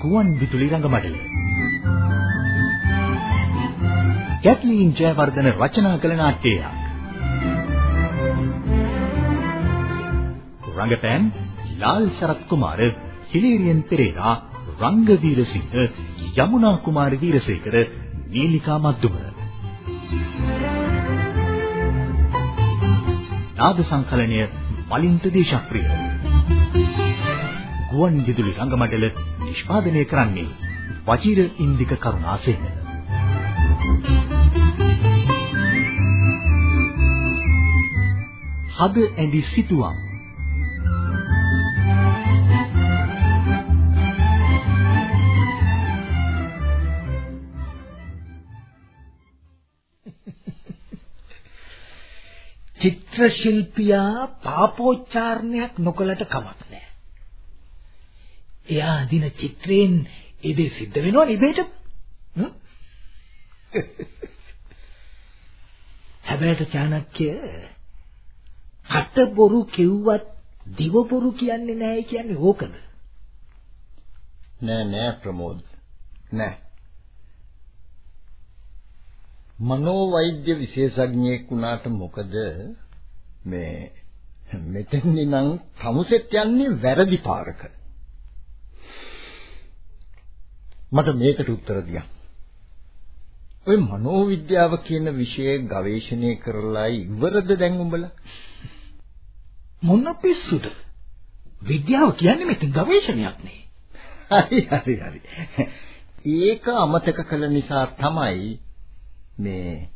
ගුවන් විදුලි රංගමඩල. කැට්ලින් ජයවර්ධන රචනා කළ ናට්‍යයක් රංගපෑම් ලාල් සරත් කුමාර හිලේරියන් පෙරේරා රංගවීරසිංහ යමුනා කුමාර වීරසේකර නීලිකා මද්දුමර. නාද සංකලනය මලින්ත දේශප්‍රිය. ගුවන් විදුලි රංගමඩල නිෂ්පාදනය කරන්නේ වජිර ඉන්දික කරුණාසේන. හද ඇඳි සිතුවම් චිත්‍ර ශිල්පියා පාපෝච්චාරණයක් නොකලට කමක් නැහැ. එයා අදින චිත්‍රයෙන් ඒ දේ සිද්ධ වෙනව නෙබේට. හැබැයි චාණක්‍ය කට බොරු කිව්වත් දිව බොරු කියන්නේ නැහැ කියන්නේ ඕකද? නෑ නෑ ප්‍රමෝද් නෑ මනෝවෛද්‍ය විශේෂඥයෙක් වුණාට මොකද මේ මෙතෙන්දි නම් තමුසෙත් යන්නේ වැරදි පාරක. මට මේකට උත්තර දියන්. ඔය මනෝවිද්‍යාව කියන විෂය ගවේෂණය කරලා ඉවරද දැන් උඹලා? මොන පිස්සුද? විද්‍යාව කියන්නේ මෙතන ගවේෂණයක් නේ. හරි හරි හරි. ඒක අමතක කළ නිසා තමයි මේ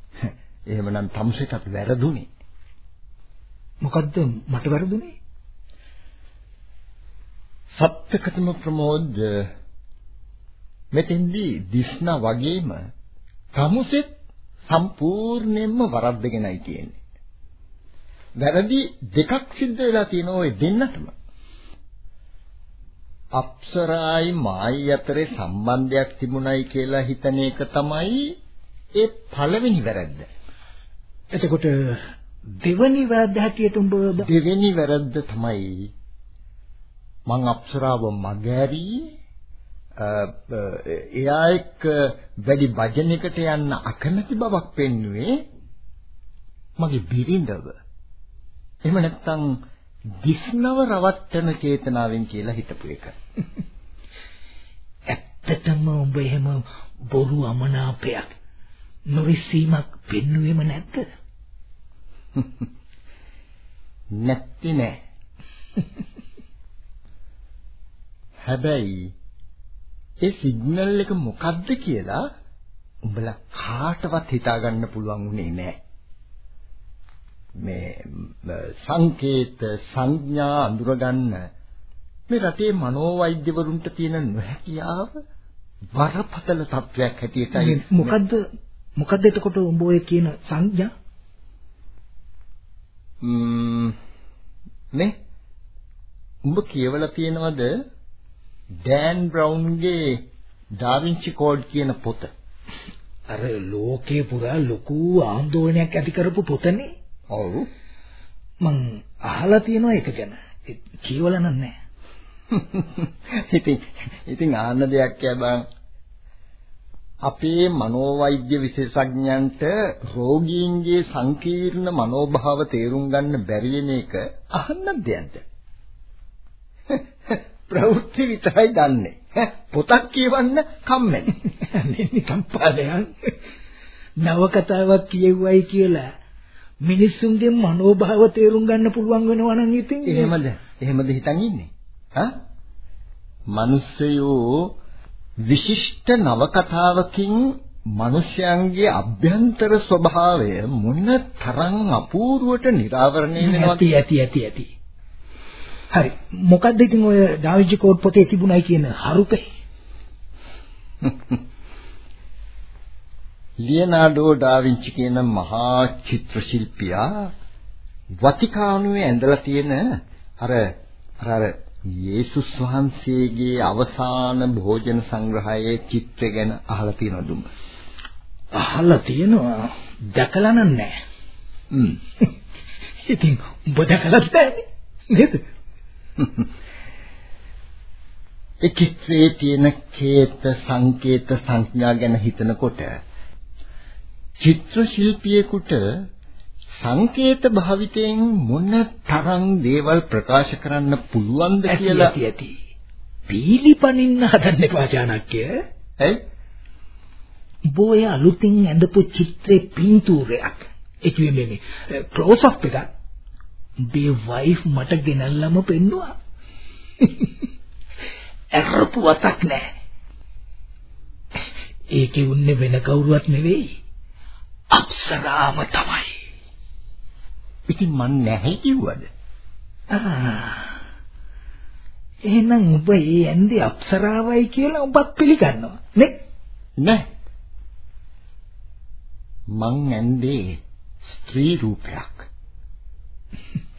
එහෙමනම් තමුසෙට අපි වැරදුනේ. මොකද්ද මට වැරදුනේ? සත්‍යකතම ප්‍රමෝද මෙතෙන්දී දිස්නා වගේම තමුසෙත් සම්පූර්ණයෙන්ම වරද්දගෙනයි තියෙන්නේ. වැරදි දෙකක් සිද්ධ වෙලා තියෙනවා ওই දෙන්නටම. අප්සරායි මායි අතරේ සම්බන්ධයක් තිබුණයි කියලා හිතන එක තමයි ඒ පළවෙනි වැරද්ද. එතකොට දෙවෙනි වැරද්ද හැටියට උඹ දෙවෙනි වැරද්ද තමයි මං අප්සරාව මගහැරී එයා එක්ක වැඩි වජනයකට යන්න අකමැති බවක් පෙන්වුවේ මගේ බිරිඳව. එහෙම නැත්නම් දිස්නව රවට්ටන චේතනාවෙන් කියලා හිතපු එක. ඇත්තටම ඔබ එහෙම බොරු අමනාපයක් නොවිසීමක් පෙන්වුවේම නැද්ද? නැත්ති නෑ. හැබැයි ඒ සිග්නල් එක මොකද්ද කියලා උඹලා කාටවත් හිතාගන්න පුළුවන් උනේ නෑ. මේ සංකේත සංඥා අඳුරගන්න මේ රටේ මනෝවෛද්‍යවරුන්ට තියෙන නොහැකියාව වරපතල තත්වයක් හැටියටයි මොකද්ද මොකද්ද එතකොට උඹ ඔය කියන සංඥා? නේ උඹ කියවලා තියෙනවද ඩෑන් බ්‍රවුන්ගේ ඩාවින්චි කෝඩ් කියන පොත? අර ලෝකේ පුරා ලොකු ආందోලනයක් ඇති කරපු පොතනේ. ඔව්. මං අහලා තියෙනවා ඒක ගැන. කියවලා නැහැ. ඉතින් ඉතින් ආන්න දෙයක් යා බං අපේ මනෝවෛද්‍ය විශේෂඥයන්ට රෝගීන්ගේ සංකීර්ණ මනෝභාව තේරුම් ගන්න බැරි වෙන එක අහන්න දෙයක්ද? ප්‍රවෘත්ති විතරයි දන්නේ. පොතක් කියවන්න කම්මැලි. නිකම් පාඩයන්. නවකතාවක් කියවුවයි කියලා මිනිස්සුන්ගේ මනෝභාව තේරුම් ගන්න පුළුවන් වෙනවා නම් ඉතින් එහෙමද? එහෙමද හිතන් ඉන්නේ? හා? මිනිස්සයෝ විශිෂ්ට නවකතාවකින් මිනිසයන්ගේ අභ්‍යන්තර ස්වභාවය මොන තරම් අපූර්වට නිරාවරණය වෙනවද? ඇති ඇති ඇති ඇති. හරි. මොකද්ද ඉතින් ඔය ඩාවින්චි කෝඩ් පොතේ තිබුණයි කියන හරුපේ ලියනාඩෝ ඩාවින්චි කියන මහා චිත්‍ර ශිල්පියා වතිකානුවේ ඇඳලා තියෙන අර අර යේසුස් වහන්සේගේ අවසාන භෝජන සංග්‍රහයේ චිත්‍රය ගැන අහලා තියෙනවද උඹ? අහලා තියෙනවා දැකලා නෑ. හ්ම්. ඉතින් ඔබ දැකලා නැහැ නේද? ඒ චිත්‍රයේ තියෙන කේත සංකේත සංඥා ගැන හිතනකොට චිත්‍ර ශිල්පියෙකුට සංකේත භාවිතයෙන් මොන තරම් දේවල් ප්‍රකාශ කරන්න පුළුවන්ද කියලා ඇති ඇති. පීලිපනින්න හදන්න එපා චානක්‍ය. ඇයි බෝය අලුතින් ඇඳපු චිත්‍රේ පින්තූරයක්. ඒ කියන්නේ මේ ක්ලෝස් අප් එකක්. බේ වයිෆ් මට ගෙනල්ලාම පෙන්නුවා. ඇරපු වතක් නෑ. ඒකේ උන්නේ වෙන කවුරුවත් නෙවෙයි. අප්සරාම තමයි. ඉතින් මන් නැහැ කිව්වද. එහෙනම් ඔබ ඒ ඇන්දේ අප්සරාවයි කියලා ඔබත් පිළිගන්නවා නේ? නැහැ මං ඇන්දේ ස්ත්‍රී රූපයක්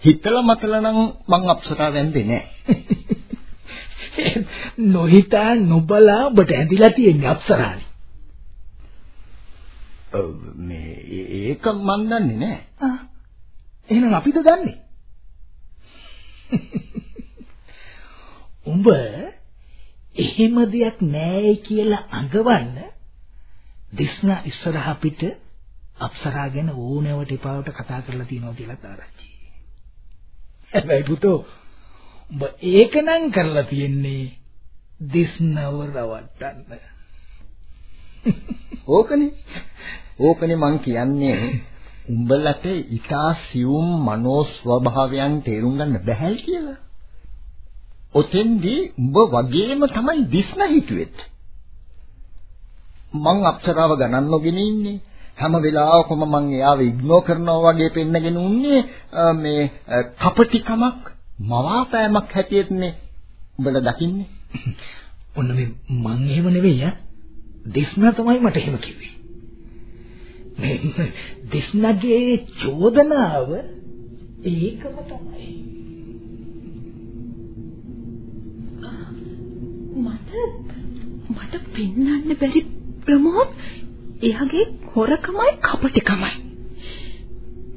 හිතලා මතලා නම් මං අප්සරා වැන්දේ නැහැ නොහිතා නොබලා ඔබට ඇඳිලා තියෙන්නේ අප්සරානේ. ඔව් මේ ඒක මන් දන්නේ ආ. එහෙනම් අපිද දන්නේ? උඹ එහෙම දෙයක් නෑ කියලා අඟවන්න දිස්නා ඉස්සරහ පිට අප්සරා ගැන ඕනෑවට එපාවට කතා කරලා තියෙනවා කියලා තාරච්චි. හැබැයි පුතෝ උඹ ඒක නම් කරලා තියෙන්නේ දිස්නව රවට්ටන්න. ඕකනේ ඕකනේ මං කියන්නේ උඹලට ඊටා සියුම් මනෝ ස්වභාවයන් තේරුම් ගන්න බැහැ කියලා. ඔතෙන්දී උඹ වගේම තමයි දිස්න හිතුවෙත්. මං අප්සරාව ගණන් නොගෙන ඉන්නේ. හැම වෙලාවකම මං එයාව ඉග්නෝ කරනවා වගේ පෙන්නගෙන උන්නේ මේ කපටිකමක් මවාපෑමක් හැටියටනේ උඹලා දකින්නේ. ඔන්න මේ මං එහෙම නෙවෙයි ඈ. දිස්නා තමයි මට එහෙම කිව්වේ. මේ දිස්නාගේ චෝදනාව ඒකම තමයි. මට මට පෙන්වන්න බැරි ප්‍රමෝද් එයාගේ හොරකමයි කපටිකමයි.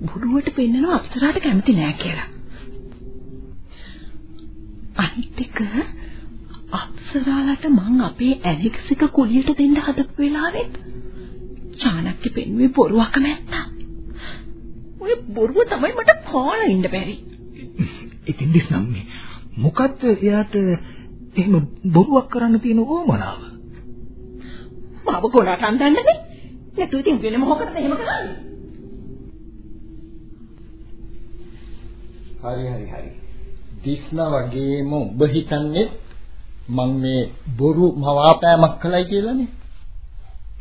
බුරුවට පෙන්නන අප්සරාට කැමති නෑ කියලා. අනිත් එක අප්සරාලට මං අපේ ඇලෙක්ස් එක කුලියට දෙන්න හදපු වෙලාවෙත් චානක්‍ය පෙන්වුවේ බොරුවක් නැත්තා. ඔය බොරුව තමයි මට කාලා ඉන්න බැරි. ඉතින් දිස්නම් මේ මොකද්ද එයාට එහෙම බොරුවක් කරන්න තියෙන ඕමනාව? මාව ගොඩට අන්දන්නනේ. නැතු ඉතින් වෙන මොකකටද එහෙම කරන්නේ? හරි හරි හරි. දිස්නා වගේම ඔබ හිතන්නේ මං මේ බොරු මවාපෑමක් කළයි කියලානේ.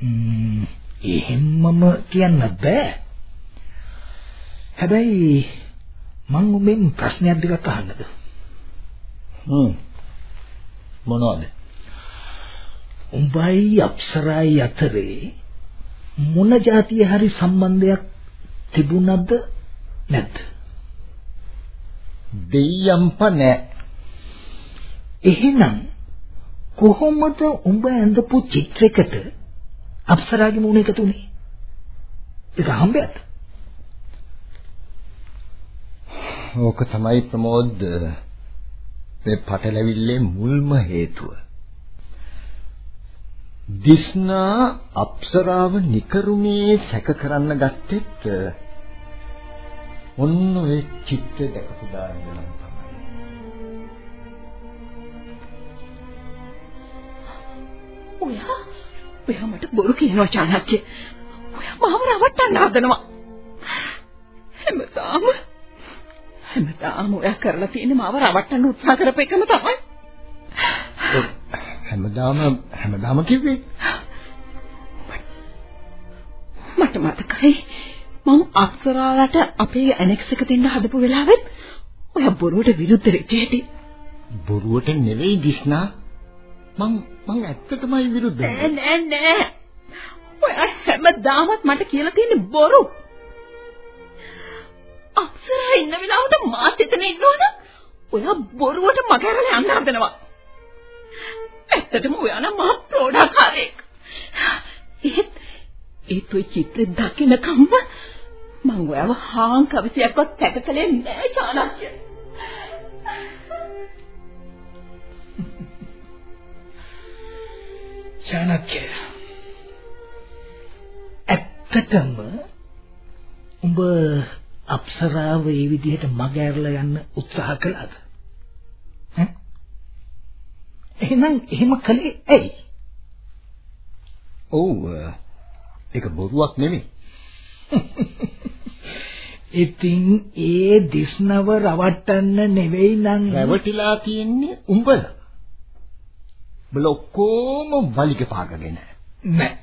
ම්ම් එහෙමම කියන්න බෑ. හැබැයි මං උඹෙන් ප්‍රශ්නයක් දෙකක් අහන්නද? හ්ම්. මොනවද? උඹයි අප්සරායි අතරේ මොන જાතිය හරි සම්බන්ධයක් තිබුණද නැද්ද? දෙයියම්ප නෑ. එහෙනම් කොහොමද උඹ ඇඳපු චිත්‍රයකට අප්සරාගේ මූණ එකතු වුනේ? ඒක හම්බෙද්ද? ඕක තමයි ප්‍රමෝද් මේ පටලැවිල්ලේ මුල්ම හේතුව. දිස්නා අප්සරාව නිකරුණේ සැක කරන්න ගත්තෙත් ඔන්න ඔය චිත්‍ර දැකපු දාගෙන තමයි. ඔයා ඔයා මට බොරු කියනවා චානක්‍ය. ඔයා මාව රවට්ටන්න හදනවා. හැමදාම හැමදාම ඔයා කරලා තියෙන මාව රවට්ටන්න උත්සාහ කරපු එකම තමයි. හැමදාම හැමදාම කිව්වේ මට මතකයි මම අක්ෂරාලට අපේ ඇනෙක්ස් එක දෙන්න හදපු වෙලාවෙත් ඔය බොරුවට විරුද්ධ වෙච්ච හැටි බොරුවට නෙවෙයි දිස්නා මං මං ඇත්තටමයි විරුද්ධ නෑ නෑ නෑ ඔය හැමදාමත් මට කියලා තියෙන බොරු අක්ෂරා ඉන්න වෙලාවට මාත් එතන ඉන්නවනම් ඔයා බොරුවට මගහැරලා යන්න හදනවා ඇත්තටම ඔයා නම් මහා ප්‍රෝඩාකාරයෙක්. ඒත් ඒත් ඔය චිත්‍රය දකින්නකම්ම මං ඔයව හාන් කවිසයක්වත් තැකකලේ නෑ චානක්‍ය. චානක්‍ය ඇත්තටම උඹ අප්සරාව ඒ විදිහට මග ඇරලා යන්න උත්සාහ කළාද? එහෙනම් එහෙම කළේ ඇයි? ඔව් ඒක බොරුවක් නෙමෙයි. ඉතින් ඒ දිස්නව රවට්ටන්න නෙවෙයි නම් රැවටිලා තියෙන්නේ උඹලා. බල ඔක්කොම වලිග පාගගෙන. නෑ.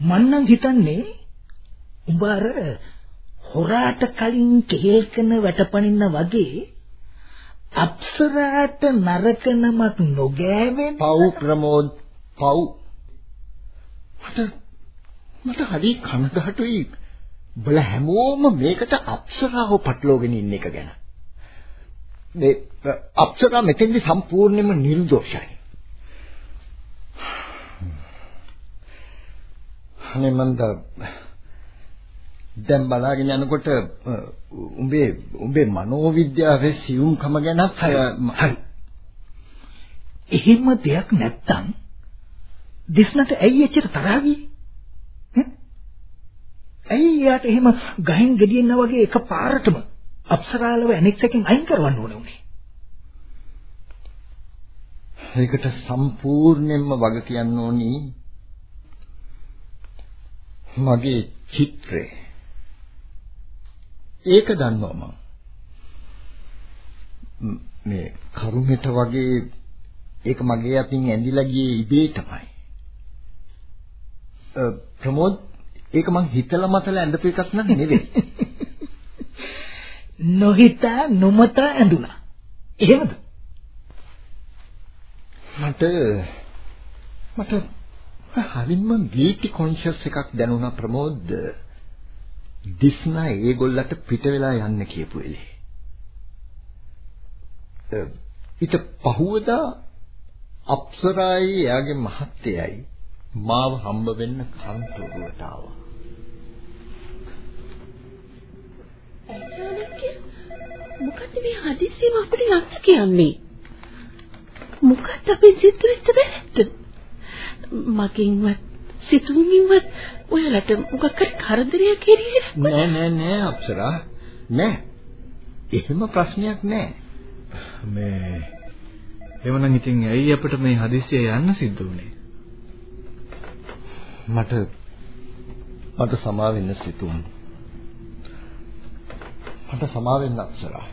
මන්නම් හිතන්නේ උඹ අර හොරාට කලින් කෙහෙල්කන වැටපනින්න වගේ අප්සරාට නරකනමක් නොගෑවෙන පව් ප්‍රමෝද් පව් මට මට හරි කනගාටුයි බල හැමෝම මේකට අප්සරාව පටලෝගෙන ඉන්න එක ගැන මේ අප්සරා මෙතෙන්දි සම්පූර්ණයෙන්ම නිර්දෝෂයි අනේ මන්ද දැන් බලාගෙන යනකොට උඹේ උඹේ මනෝවිද්‍යාවේ සියුම්කම ගැනත් හරි. එහෙම දෙයක් නැත්තම් දිස්නට ඇයි එච්චර තරහා? ඇයි යාට එහෙම ගහෙන් ගෙඩියෙන්න වගේ එකපාරටම අප්සරාලව ඇනෙක්ස් එකෙන් අයින් කරවන්න ඕනේ උනේ? ඒකට සම්පූර්ණයෙන්ම වග කියන්න ඕනි. මගේ චිත්‍රය. ඒක දන්නවා මම. මේ කරුණෙට වගේ ඒක මගේ අතින් ඇඳිලා ගියේ ඉබේ තමයි. ප්‍රමෝද් ඒක මං හිතලා මතලා ඇඳපු එකක් නෙවෙයි නොහිතා නොමතා ඇඳුනා එහෙමද මට මට හරින්ම ගීටි කොන්ෂස් එකක් දැනුණා ප්‍රමෝද් දිස්නා ඒගොල්ලට පිට වෙලා යන්න කියපු වෙලේ. ඊට පහුවදා අප්සරායි එයාගේ මහත්තයයි මාව හම්බ වෙන්න කන්තරුවට ආවා. මොකද මේ හදිස්සියම අපිට යන්න කියන්නේ? මොකද අපි සිතුවිච්ච බැලද්ද? මකින්වත් සිතුමින්වත් ඔයාලට මොකක් හරි කරදරයක් කෙරෙන්නේ නෑ නෑ නෑ අප්සරා. නෑ. එහෙම ප්‍රශ්නයක් නෑ. මේ එවනම් ඉතින් ඇයි අපිට මේ හදිස්සිය යන්න සිද්ධ වුනේ? මට මට සමා වෙන්න සිතුම් මට සමා වෙන්න අප්සරා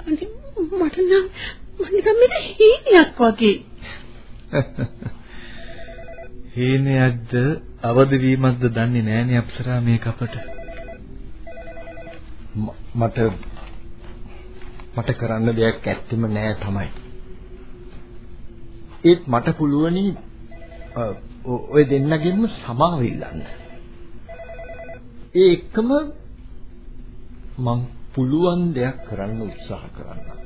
අනේ මට නම් මට නම් මේ හීනයක් වගේ හීනයක්ද අවදි වීමක්ද දන්නේ නෑනේ අප්සරා මේක අපට. මට මට කරන්න දෙයක් ඇත්තෙම නෑ තමයි. ඒත් මට පුළුවනි ඔය දෙන්නගෙන්ම සමාව ඉල්ලන්න. ඒ එකම මං පුළුවන් දෙයක් කරන්න උත්සාහ කරන්නම්.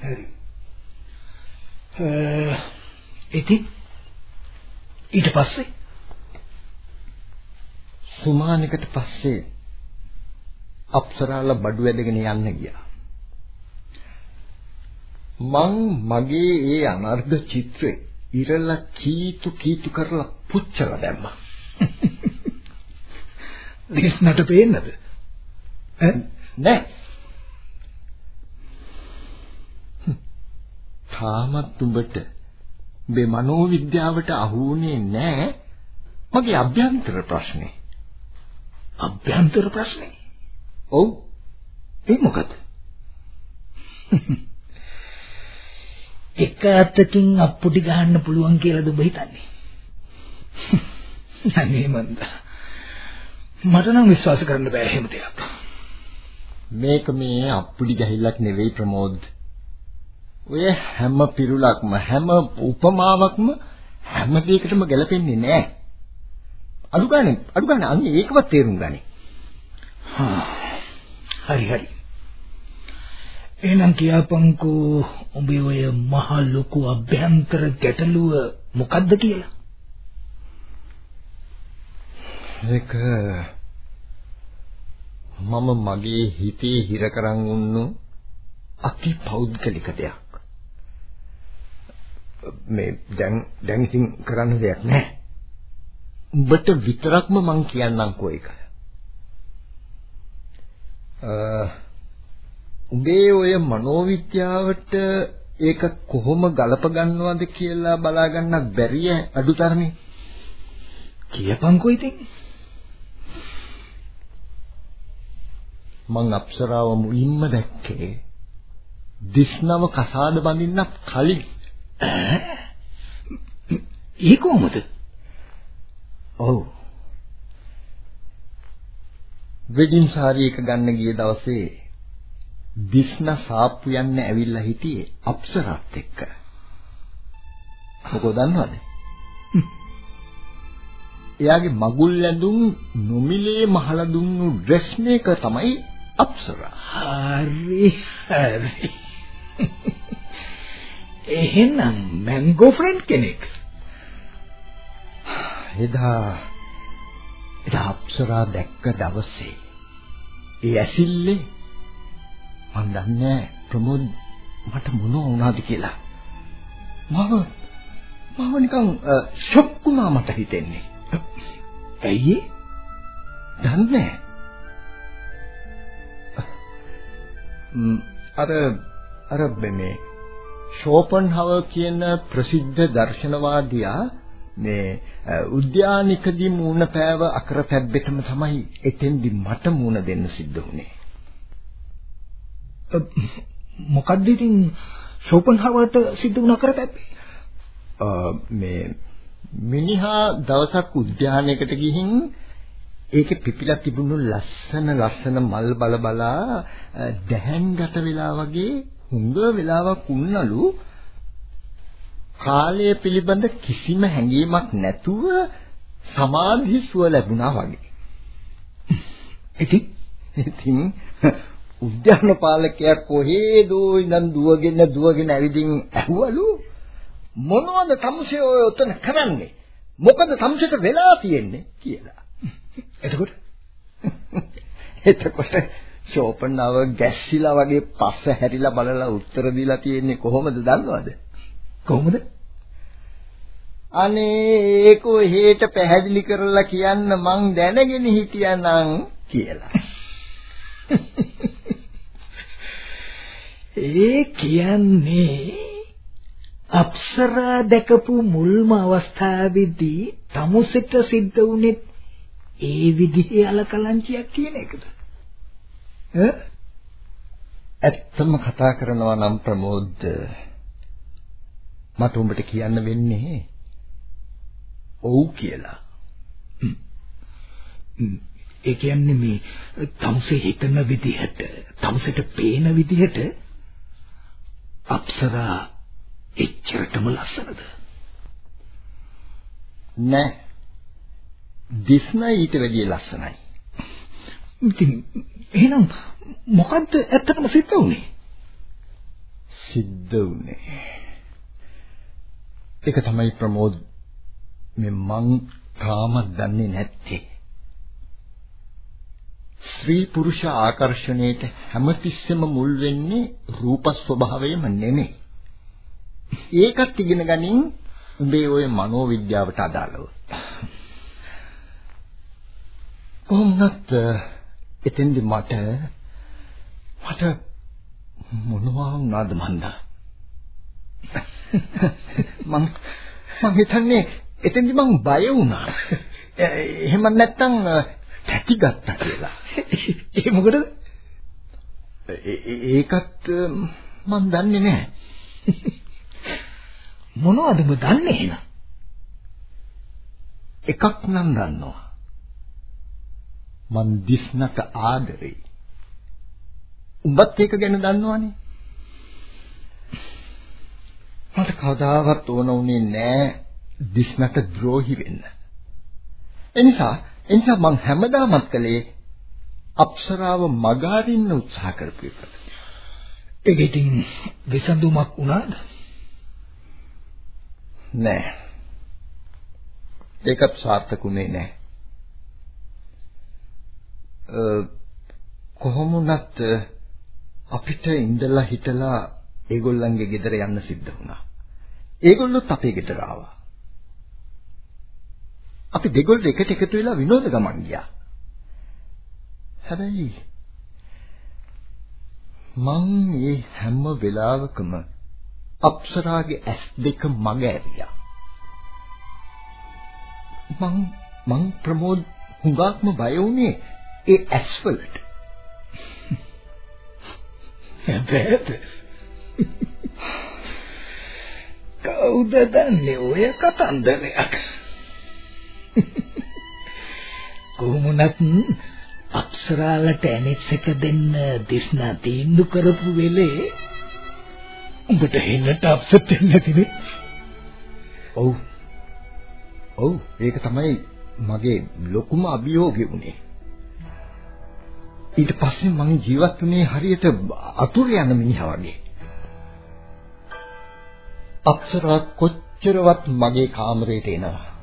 හරි. ඉතින් ඊට පස්සේ සුමානකට පස්සේ අප්සරාල බඩු වැදගෙන යන්න ගියා. මං මගේ ඒ අනර්ධ චිත්‍රේ ඉරලා කීතු කීතු කරලා පුච්චලා දැම්මා. දිස්නට පේන්නද? නෑ තාමත් උඹට මේ මනෝවිද්‍යාවට අහුුනේ නැහැ මගේ අභ්‍යන්තර ප්‍රශ්නේ. අභ්‍යන්තර ප්‍රශ්නේ? ඔව්. ඒ මොකද? එක අතකින් අප්පුඩි ගහන්න පුළුවන් කියලාද ඔබ හිතන්නේ? අනේ මන්ද. මට නම් විශ්වාස කරන්න බෑ එහෙම දෙයක්. මේක මේ අප්පුඩි ගහිල්ලක් නෙවෙයි ප්‍රමෝද්. ඔය හැම පිරුලක්ම හැම උපමාවක්ම හැම දෙයකටම ගැලපෙන්නේ නැහැ. අඩු ගානේ අඩු ගානේ අන්නේ ඒකවත් තේරුම් ගන්නේ. හරි හරි. එහෙනම් කියපන්කෝ උඹේ ඔය මහ ලොකු අභ්‍යන්තර ගැටලුව මොකද්ද කියලා? ඒක මම මගේ හිතේ හිර කරන් උන්නු අති පෞද්ගලික දෙයක්. මේ දැන් දැන් ඉතින් කරන්න දෙයක් නැහැ. උඹට විතරක්ම මං කියන්නම්කෝ ඒක. උඹේ ඔය මනෝවිද්‍යාවට ඒක කොහොම ගලප ගන්නවද කියලා බලා ගන්නත් බැරිය අඩුතරමේ. කියපන්කෝ ඉතින්. මං අප්සරාව මුලින්ම දැක්කේ දිස්නව කසාද බඳින්නත් කලින් ඒ කොහොමද? ඔව්. වෙඩින් සාරි එක ගන්න ගිය දවසේ දිස්න සාප්පු යන්න ඇවිල්ලා හිටියේ අප්සරාත් එක්ක. මොකෝ දන්නවද? එයාගේ මගුල් ඇඳුම් නොමිලේ මහලා දුන්නු ඩ්‍රෙස් මේකර් තමයි අප්සරා. හරි හරි. එහෙනම් මැංගෝ ෆ්‍රෙන්ඩ් කෙනෙක්. එදා එදා අප්සරා දැක්ක දවසේ ඒ ඇසිල්ලේ මන් දන්නේ ප්‍රමෝද් මට මොන වුණාද කියලා. මම මම නිකන් ෂොක් වුණා මට හිතෙන්නේ. ඇයි? දන්නේ අර අර මේ ෂෝපන්හවර් කියන ප්‍රසිද්ධ දර්ශනවාදියා මේ උද්‍යානිකදී මූණ පෑව අකර පැබ්බෙටම තමයි එතෙන්දි මට මූණ දෙන්න සිද්ධ වුනේ. මොකද්ද ඉතින් ෂෝපන්හවර්ට සිද්ධ වුණ අකර පැබ්බේ? මේ මිනිහා දවසක් උද්‍යානයකට ගිහින් ඒකේ පිපිලා තිබුණු ලස්සන ලස්සන මල් බල බලා දැහැන්ගත වෙලා වගේ හුඟ වෙලාවක් උන්නලු කාලය පිළිබඳ කිසිම හැඟීමක් නැතුව සමාධි සුව ලැබුණා වගේ. ඉතින් ඉතින් උද්‍යාන පාලකයා කොහේදෝ ඉඳන් දුවගෙන දුවගෙන ඇවිදින් ඇහුවලු මොනවද තමුසේ ඔය උතන කරන්නේ? මොකද තමුසේට වෙලා තියෙන්නේ කියලා. එතකොට එතකොට ෂෝපන්ව ගැස්සිලා වගේ පස්ස හැරිලා බලලා උත්තර දීලා තියෙන්නේ කොහොමද දන්නවද? කොහොමද? අනේ ඒක හේට පැහැදිලි කරලා කියන්න මං දැනගෙන හිටියානම් කියලා. ඒ කියන්නේ අප්සරා දැකපු මුල්ම අවස්ථාවේදී තමුසෙට සිද්ධ වුනේ ඒ විදිහේ අලකලංචියක් කියන එකද? ඇත්තම කතා කරනවා නම් ප්‍රමෝද් මට උඹට කියන්න වෙන්නේ ඔව් කියලා. ඒ කියන්නේ මේ තමුසේ හිතන විදිහට තමුසෙට පේන විදිහට අප්සරා එච්චරටම ලස්සනද? නෑ. දිස්නා ඊට වැඩිය ලස්සනයි. ඉතින් එහෙනම් මොකද්ද ඇත්තටම සිද්ධ වුනේ? සිද්ධ වුනේ. ඒක තමයි ප්‍රමෝද් මේ මං තාමත් දන්නේ නැත්තේ. ස්ත්‍රී පුරුෂ ආකර්ෂණයට හැමතිස්සෙම මුල් වෙන්නේ රූප ස්වභාවයම නෙමෙයි. ඒකත් ඉගෙන ගනින් උඹේ ওই මනෝවිද්‍යාවට අදාළව. කොහොමද එතෙන්දි මට මට මොනවා වුණාද මන්දා මං මං හිතන්නේ එතෙන්දි මං බය වුණා එහෙම නැත්තම් තැති ගත්තා කියලා ඒ මොකටද ඒකත් මං දන්නේ නැහැ මොනවද ඔබ දන්නේ එහෙනම් එකක් නම් දන්නවා මං දිස්නට ආදරෙයි. උඹත් ඒක ගැන දන්නවනේ. මට කවදාවත් ඕන උනේ නෑ දිස්නට ද්‍රෝහි වෙන්න. එනිසා එනිසා මං හැමදාමත් කළේ අප්සරාව මගහරින්න උත්සාහ කරපු එක. ඒක ඉතින් විසඳුමක් වුණාද? නෑ. ඒකත් සාර්ථකුනේ නෑ. කොහොම වුණත් අපිට ඉඳලා හිටලා ඒගොල්ලන්ගේ ගෙදර යන්න සිද්ධ වුණා. ඒගොල්ලොත් අපේ ගෙදර ආවා. අපි දෙගොල්ලෝ එකට එකතු වෙලා විනෝද ගමන් ගියා. හැබැයි මං මේ හැම වෙලාවකම අප්සරාගේ ඇස් දෙක මග ඇරියා. මං මං ප්‍රමෝද් හුඟක්ම බය වුණේ ඒ ඇස් වලට. හැබැයිද? කවුද දන්නේ ඔය කතන්දරයක්? කොහොමුණත් අප්සරාලට ඇනෙක්ස් එක දෙන්න දිස්නා තීන්දුව කරපු වෙලේ උඹට හෙන්නට අප්සෙට් වෙන්න නැතිනේ. ඔව්. ඔව් ඒක තමයි මගේ ලොකුම අභියෝගය වුණේ. ඊට පස්සේ මම ජීවත් වුණේ හරියට අතුරු යන මිනිහා වගේ. අප්සරා කොච්චරවත් මගේ කාමරේට එනවා.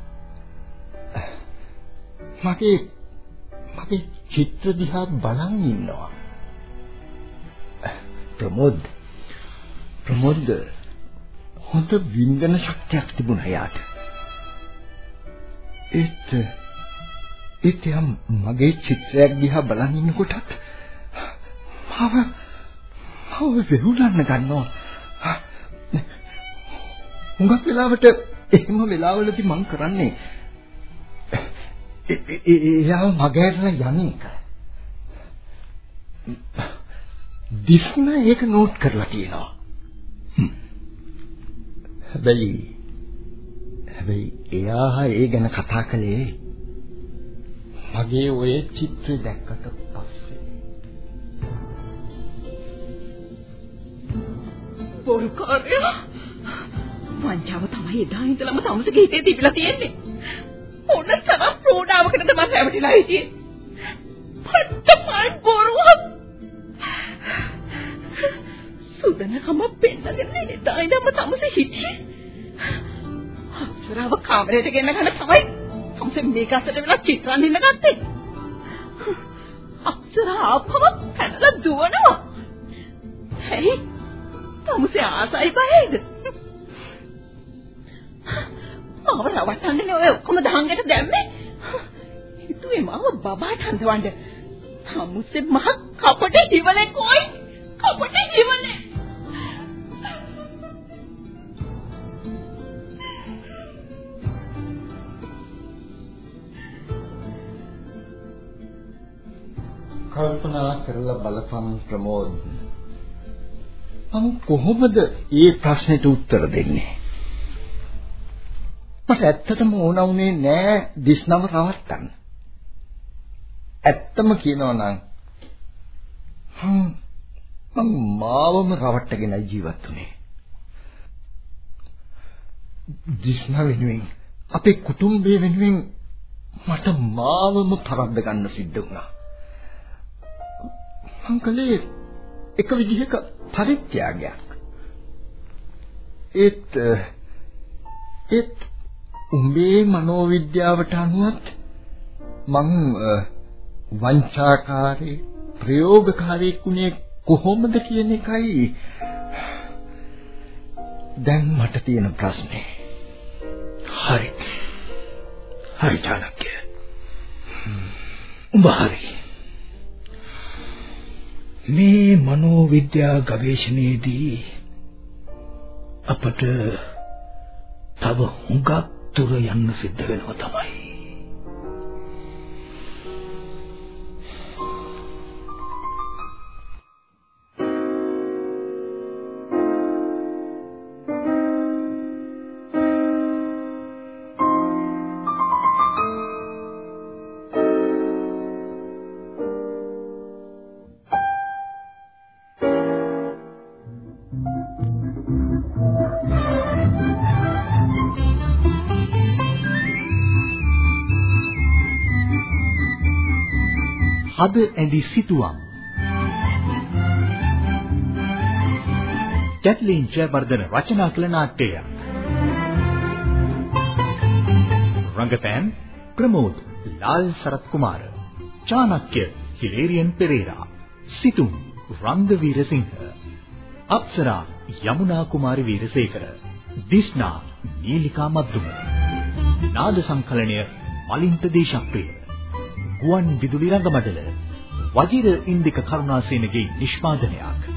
මගේ මගේ චිත්‍ර දිහා බලන් ඉන්නවා. ප්‍රමෝද් ප්‍රමෝද් හොඳ වින්දන ශක්තියක් තිබුණා යාට. ඒත් ඒත් යම් මගේ චිත්‍රයක් දිහා බලන් ඉන්නකොටත් මම මම වෙහුලන්න ගන්නවා. හුඟක් වෙලාවට එහෙම වෙලාවලදී මං කරන්නේ එයාව මගහැරලා යන එක. දිස්න ඒක නෝට් කරලා තියෙනවා. හැබැයි හැබැයි එයා ඒ ගැන කතා කළේ මගේ ඔය චිත්‍රය දැක්කට පස්සේ. බොරුකාරයා වංචාව තමයි එදා ඉඳලම තමසගේ හිතේ තිබිලා තියෙන්නේ. මොන තරම් ප්‍රෝඩාවකට තමයි රැවටිලා හිටියේ. පට්ටපල් බොරුවක්. සුදනකම පෙන්නගෙන එදා ඉඳන්ම තමසේ හිටියේ. අක්ෂරාව කාමරයට ගෙන ගන්න තමයි තමසේ මේක අතට වෙලා චිත්‍රන් ඉන්න ගත්තේ. අක්ෂරා ආපම පැනලා දුවනවා. හේ තමසේ ආසයි බයයිද? මාව රවට්ටන්නේ ඔය ඔක්කොම දහංගට දැම්මේ. හිතුවේ මාව බබාට හඳවන්න. තමුසේ මහ කපට හිවලේ කොයි? කපට හිවලේ. කල්පනා කරලා බලපන් ප්‍රමෝද්. මම කොහොමද මේ ප්‍රශ්නෙට උත්තර දෙන්නේ? මට ඇත්තටම ඕන වුණේ නෑ දිස්නව රවට්ටන්න. ඇත්තම කියනවා නම් හ්ම් මම මාවම රවට්ටගෙන ජීවත් වුණේ. දිස්න වෙනුවෙන් අපේ කුටුම්බය වෙනුවෙන් මට මාවම පරද්ද ගන්න සිද්ධ වුණා. මං කලේ එක විදිහක පරිත්‍යාගයක්. ඒත් ඒත් උඹේ මනෝවිද්‍යාවට අනුවත් මං වංචාකාරී ප්‍රයෝගකාරී කුණේ කොහොමද කියන එකයි දැන් මට තියෙන ප්‍රශ්නේ. හරි. හරි චානක්‍ය. උඹ හරි. මේ මනෝවිද්‍යා ගවේෂණයේදී අපට තව හුඟක් දුර යන්න සිද්ධ වෙනවා තමයි. අද ඇඳි සිතුවම්. කැට්ලින් ජයවර්ධන රචනා කළ නාට්‍යයක්. රංගපෑම් ප්‍රමෝද් ලාල් සරත් කුමාර චාණක්‍ය හිලේරියන් පෙරේරා. සිතුම් රංග වීරසිංහ අප්සරා යමුනා කුමාරි වීරසේකර. දිස්නා නීලිකා මද්දුම. නාද සංකලනය මලින්ත දේශප්‍රිය. ගුවන් විදුලි රංගමඩල වජිර ඉන්දික කරුණාසේනගේ නිෂ්පාදනයක්.